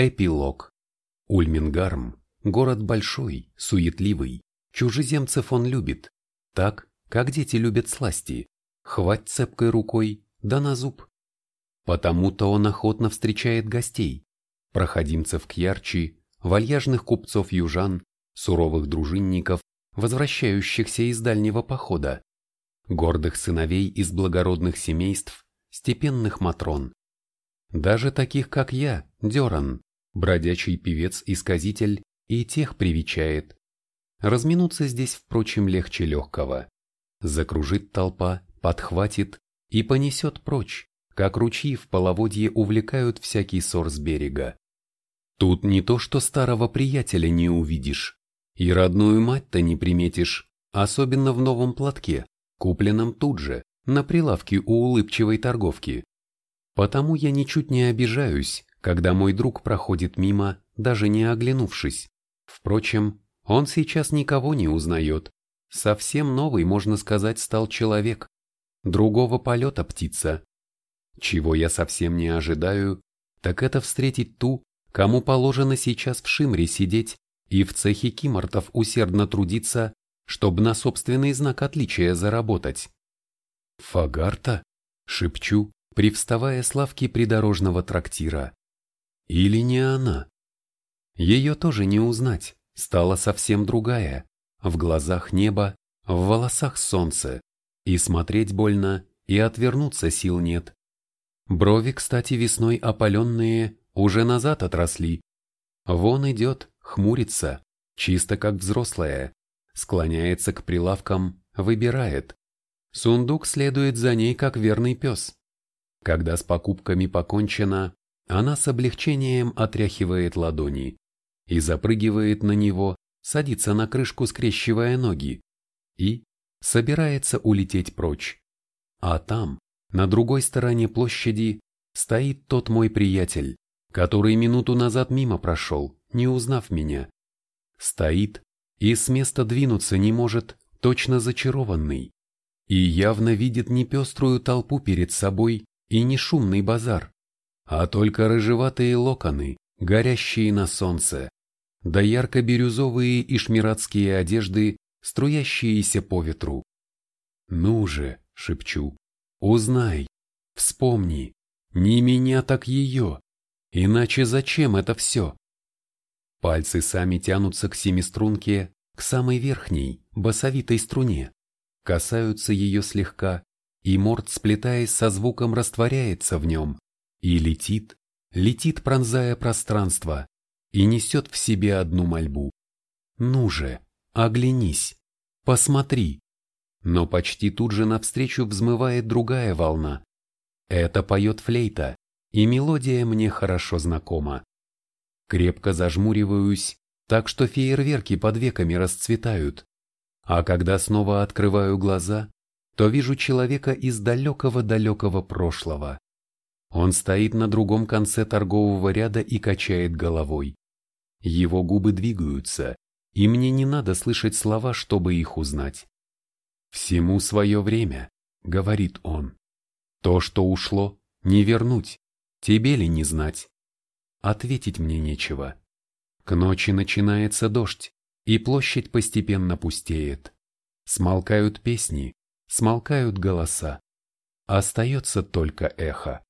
Эпилог. Ульмингарм – город большой, суетливый. Чужеземцев он любит. Так, как дети любят сласти. Хвать цепкой рукой, да на зуб. Потому-то он охотно встречает гостей. Проходимцев к ярче, вальяжных купцов-южан, суровых дружинников, возвращающихся из дальнего похода, гордых сыновей из благородных семейств, степенных матрон. Даже таких, как я, Деран, бродячий певец-исказитель, и тех привечает. Разминуться здесь, впрочем, легче легкого. Закружит толпа, подхватит и понесет прочь, как ручьи в половодье увлекают всякий ссор с берега. Тут не то, что старого приятеля не увидишь, и родную мать-то не приметишь, особенно в новом платке, купленном тут же, на прилавке у улыбчивой торговки. Потому я ничуть не обижаюсь, когда мой друг проходит мимо, даже не оглянувшись. Впрочем, он сейчас никого не узнает. Совсем новый, можно сказать, стал человек. Другого полета птица. Чего я совсем не ожидаю, так это встретить ту, кому положено сейчас в Шимре сидеть и в цехе кимортов усердно трудиться, чтобы на собственный знак отличия заработать. «Фагарта?» — шепчу, привставая с лавки придорожного трактира. «Или не она?» Ее тоже не узнать, стала совсем другая, в глазах небо, в волосах солнце, и смотреть больно, и отвернуться сил нет. Брови, кстати, весной опаленные, уже назад отросли. Вон идет, хмурится, чисто как взрослая, склоняется к прилавкам, выбирает. Сундук следует за ней, как верный пес. Когда с покупками покончено, она с облегчением отряхивает ладони и запрыгивает на него, садится на крышку, скрещивая ноги, и собирается улететь прочь. А там, на другой стороне площади, стоит тот мой приятель, который минуту назад мимо прошел, не узнав меня. Стоит и с места двинуться не может, точно зачарованный. И явно видит не пеструю толпу перед собой и не шумный базар, а только рыжеватые локоны, горящие на солнце, да ярко-бирюзовые и шмиратские одежды, струящиеся по ветру. «Ну же», — шепчу, — «узнай, вспомни, не меня, так ее, иначе зачем это все?» Пальцы сами тянутся к семиструнке, к самой верхней, басовитой струне, касаются ее слегка, и морд, сплетаясь со звуком, растворяется в нем и летит, летит, пронзая пространство, и несет в себе одну мольбу. Ну же, оглянись, посмотри. Но почти тут же навстречу взмывает другая волна. Это поет флейта, и мелодия мне хорошо знакома. Крепко зажмуриваюсь, так что фейерверки под веками расцветают. А когда снова открываю глаза, то вижу человека из далекого-далекого прошлого. Он стоит на другом конце торгового ряда и качает головой. Его губы двигаются, и мне не надо слышать слова, чтобы их узнать. «Всему свое время», — говорит он. «То, что ушло, не вернуть, тебе ли не знать?» Ответить мне нечего. К ночи начинается дождь, и площадь постепенно пустеет. Смолкают песни, смолкают голоса. Остается только эхо.